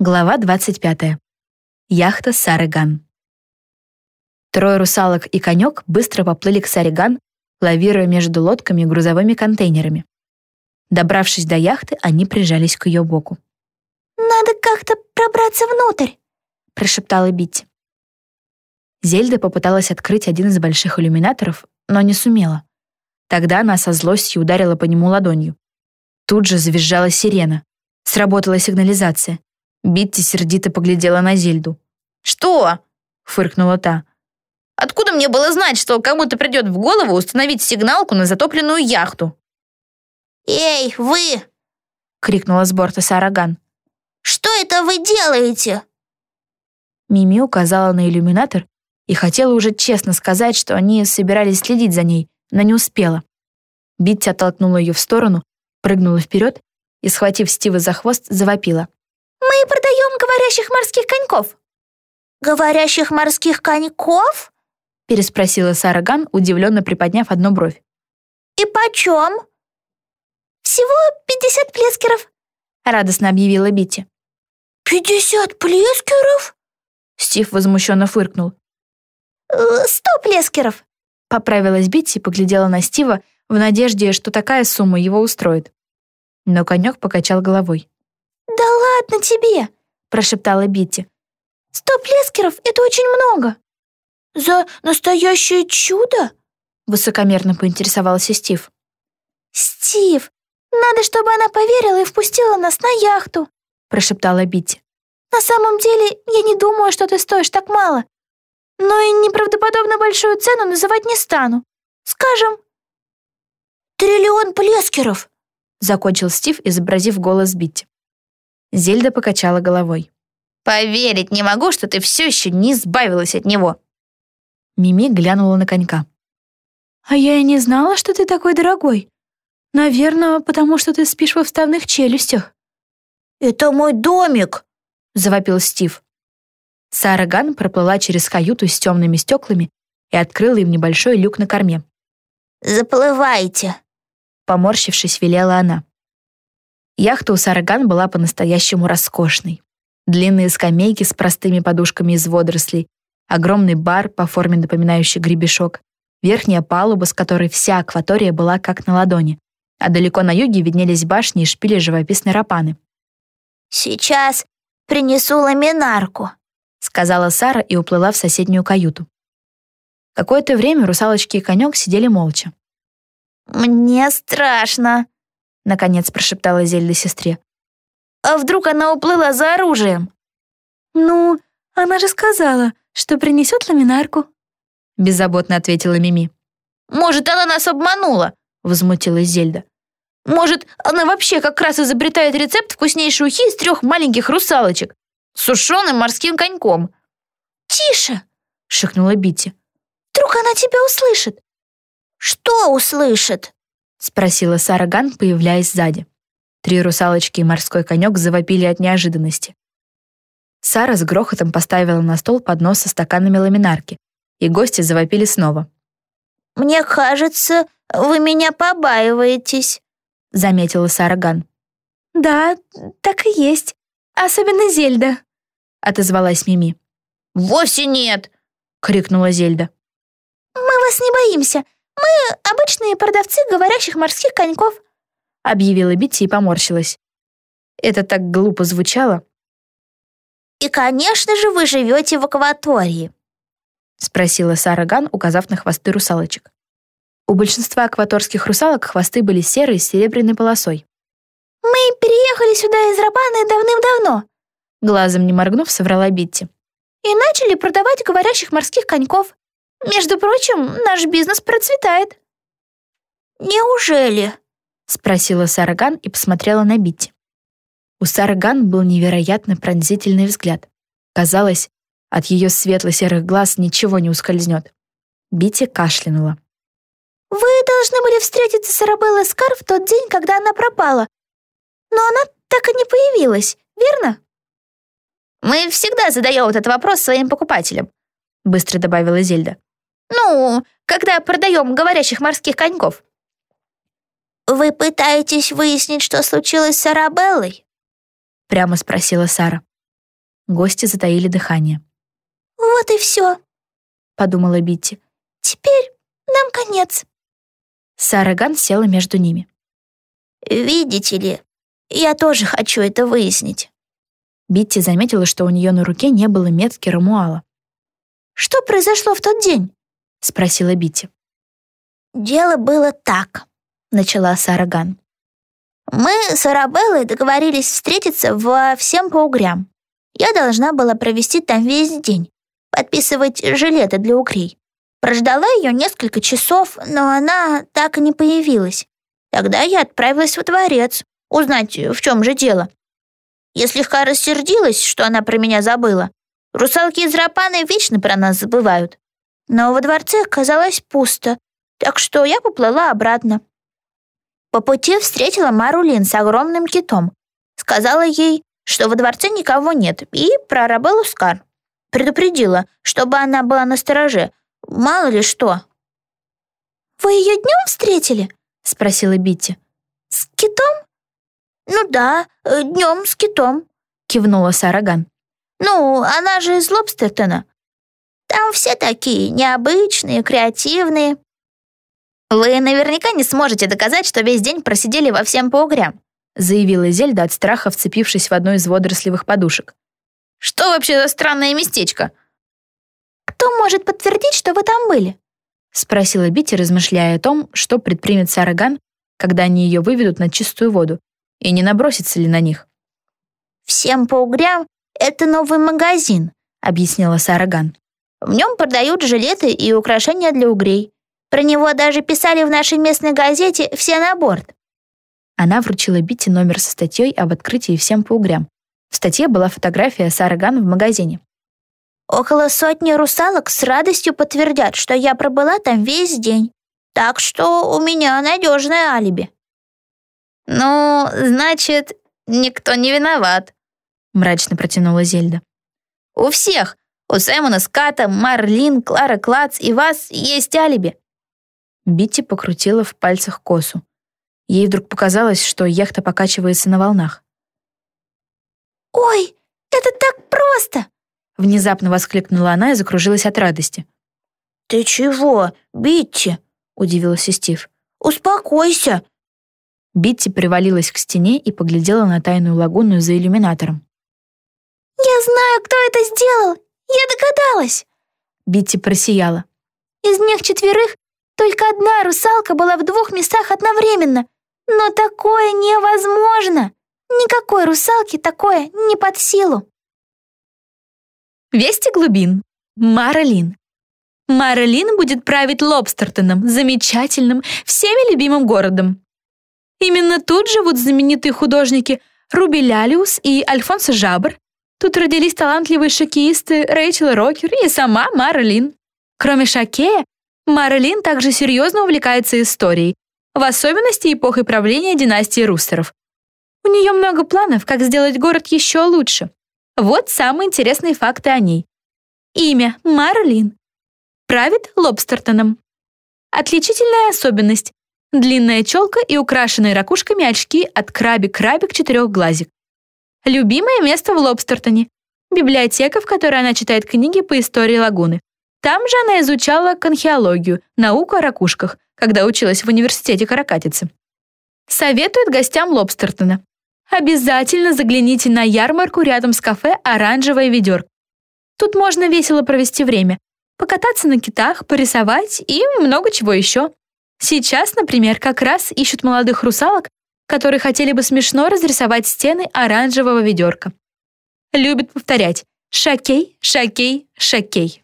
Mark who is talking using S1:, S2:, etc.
S1: Глава 25. Яхта Сарыган. Трое русалок и конек быстро поплыли к Сарыган, лавируя между лодками и грузовыми контейнерами. Добравшись до яхты, они прижались к ее боку.
S2: «Надо как-то пробраться внутрь», —
S1: прошептала Битти. Зельда попыталась открыть один из больших иллюминаторов, но не сумела. Тогда она со злостью ударила по нему ладонью. Тут же завизжала сирена. Сработала сигнализация. Битти сердито поглядела на Зельду.
S3: «Что?»
S1: — фыркнула та.
S3: «Откуда мне было знать, что кому-то придет в голову установить сигналку на затопленную яхту?»
S2: «Эй, вы!»
S1: — крикнула с борта Сараган.
S2: «Что это вы делаете?»
S1: Мими указала на иллюминатор и хотела уже честно сказать, что они собирались следить за ней, но не успела. Битти оттолкнула ее в сторону, прыгнула вперед и, схватив Стива за хвост, завопила.
S2: Мы продаем говорящих морских коньков». «Говорящих морских коньков?»
S1: переспросила Сара Ган, удивленно приподняв одну бровь.
S2: «И почем?» «Всего пятьдесят плескеров», радостно объявила Бити.
S3: «Пятьдесят плескеров?»
S1: Стив возмущенно фыркнул.
S2: «Э, «Сто плескеров»,
S1: поправилась Битти и поглядела на Стива в надежде, что такая сумма его устроит. Но конек покачал головой.
S2: «Да ладно тебе!» — прошептала Битти. «Сто плескеров — это очень много!»
S3: «За настоящее чудо?»
S1: — высокомерно поинтересовался Стив.
S2: «Стив, надо, чтобы она поверила и впустила нас на яхту!» — прошептала Битти. «На самом деле, я не думаю, что ты стоишь так мало. Но и неправдоподобно большую цену называть не стану. Скажем...»
S3: «Триллион плескеров!»
S1: — закончил Стив, изобразив голос Битти. Зельда покачала головой.
S3: «Поверить не могу, что ты все еще не избавилась от него!»
S1: Мими глянула на конька.
S2: «А я и не знала, что ты такой дорогой. Наверное, потому что ты спишь во вставных челюстях».
S3: «Это мой домик!»
S1: — завопил Стив. Сара Ган проплыла через каюту с темными стеклами и открыла им небольшой люк на корме.
S3: «Заплывайте!»
S1: Поморщившись, велела она. Яхта у Сараган была по-настоящему роскошной. Длинные скамейки с простыми подушками из водорослей, огромный бар, по форме напоминающий гребешок, верхняя палуба, с которой вся акватория была как на ладони, а далеко на юге виднелись башни и шпили живописной рапаны.
S2: «Сейчас принесу ламинарку», —
S1: сказала Сара и уплыла в соседнюю каюту. Какое-то время русалочки и конек сидели молча.
S2: «Мне страшно», наконец прошептала Зельда сестре. «А вдруг она уплыла за оружием?» «Ну, она же сказала, что принесет ламинарку»,
S1: беззаботно ответила Мими.
S3: «Может, она нас обманула?»
S1: возмутилась Зельда.
S3: «Может, она вообще как раз изобретает рецепт вкуснейшей ухи из трех маленьких русалочек с сушеным морским коньком?»
S2: «Тише!»
S1: — шикнула Бити.
S2: «Вдруг она тебя услышит?» «Что услышит?»
S1: — спросила Сара Ган, появляясь сзади. Три русалочки и морской конек завопили от неожиданности. Сара с грохотом поставила на стол поднос со стаканами ламинарки, и гости завопили снова.
S2: «Мне кажется, вы меня побаиваетесь», — заметила Сара Ган. «Да, так и есть. Особенно Зельда», — отозвалась Мими.
S3: «Вовсе нет!»
S1: — крикнула Зельда.
S2: «Мы вас не боимся. «Мы обычные продавцы говорящих морских коньков»,
S1: объявила Битти и поморщилась. Это так глупо звучало.
S2: «И, конечно же, вы живете в акватории»,
S1: спросила Сара Ган, указав на хвосты русалочек. У большинства акваторских русалок хвосты были серые с серебряной полосой.
S2: «Мы переехали сюда из Рабаны давным-давно»,
S1: глазом не моргнув, соврала Битти.
S2: «И начали продавать говорящих морских коньков. Между прочим, наш бизнес процветает».
S3: «Неужели?»
S1: — спросила Сараган и посмотрела на Битти. У Сараган был невероятно пронзительный взгляд. Казалось, от ее светло-серых глаз ничего не ускользнет. Битти кашлянула.
S2: «Вы должны были встретиться с Арабеллой Скар в тот день, когда она пропала. Но она так и не появилась, верно?»
S3: «Мы всегда задаем этот вопрос своим покупателям», — быстро добавила Зельда. Ну, когда продаем говорящих морских коньков.
S2: Вы пытаетесь выяснить, что случилось с Арабеллой?
S1: Прямо спросила Сара. Гости затаили дыхание.
S2: «Вот и все», —
S1: подумала Битти.
S2: «Теперь нам конец».
S1: Сара Ган села между ними.
S3: «Видите ли, я тоже хочу это выяснить».
S1: Битти заметила, что у нее на руке не было метки Рамуала.
S2: «Что произошло в тот день?»
S1: — спросила Битти.
S3: «Дело было так», — начала Сара Ган. «Мы с Арабеллой договорились встретиться во всем по угрям. Я должна была провести там весь день, подписывать жилеты для угрей. Прождала ее несколько часов, но она так и не появилась. Тогда я отправилась во дворец, узнать, в чем же дело. Я слегка рассердилась, что она про меня забыла. Русалки из Рапаны вечно про нас забывают. Но во дворце оказалось пусто, так что я поплыла обратно. По пути встретила Марулин с огромным китом. Сказала ей, что во дворце никого нет, и про Арабеллу Скар. Предупредила, чтобы она была на стороже, мало ли что.
S2: «Вы ее днем встретили?»
S1: — спросила Битти.
S2: «С китом?»
S3: «Ну да, э, днем с китом», —
S1: кивнула Сараган.
S3: «Ну, она же из Лобстертона. Там все такие необычные, креативные. Вы наверняка не сможете доказать, что весь день просидели во всем по угрям»,
S1: заявила Зельда от страха, вцепившись в одну из водорослевых подушек.
S3: «Что вообще за странное местечко?»
S2: «Кто может подтвердить, что вы там были?»
S1: спросила Бити, размышляя о том, что предпримет Сараган, когда они ее выведут на чистую воду, и не набросится ли на них.
S3: «Всем по угрям — это новый магазин», — объяснила Сараган. «В нем продают жилеты и украшения для угрей. Про него даже писали в нашей местной газете «Все на борт».
S1: Она вручила Битти номер со статьей об открытии всем по угрям. В статье была фотография Сараган в магазине.
S3: Около сотни русалок с радостью подтвердят, что я пробыла там весь день. Так что у меня надежное алиби. «Ну, значит, никто не виноват», — мрачно протянула Зельда. «У всех, у Саймона Ската, Марлин, Клара Клац и вас есть алиби.
S1: Битти покрутила в пальцах косу. Ей вдруг показалось, что яхта покачивается на волнах.
S2: «Ой, это так просто!»
S1: Внезапно воскликнула она и закружилась от радости.
S3: «Ты чего, Битти?» — удивился Стив. «Успокойся!»
S1: Битти привалилась к стене и поглядела на тайную лагуну за иллюминатором.
S2: «Я знаю, кто это сделал! Я догадалась!»
S1: Битти просияла.
S2: «Из них четверых только одна русалка была в двух местах одновременно. Но такое невозможно. Никакой русалке такое не под силу.
S1: Вести глубин. Маралин. Маралин будет править Лобстертоном, замечательным, всеми любимым городом. Именно тут живут знаменитые художники Руби Лялиус и Альфонсо Жабр. Тут родились талантливые шокеисты Рэйчел Рокер и сама Маралин. Кроме Шакея, Марлин также серьезно увлекается историей, в особенности эпохой правления династии Рустеров. У нее много планов, как сделать город еще лучше. Вот самые интересные факты о ней. Имя – Марлин. Правит Лобстертоном. Отличительная особенность – длинная челка и украшенные ракушками очки от крабик-крабик четырехглазик. Любимое место в Лобстертоне – библиотека, в которой она читает книги по истории лагуны. Там же она изучала конхеологию, науку о ракушках, когда училась в университете Каракатицы. Советует гостям Лобстертона. Обязательно загляните на ярмарку рядом с кафе «Оранжевая ведерко». Тут можно весело провести время, покататься на китах, порисовать и много чего еще. Сейчас, например, как раз ищут молодых русалок, которые хотели бы смешно разрисовать стены оранжевого ведерка. Любят повторять «шакей, шакей, шакей».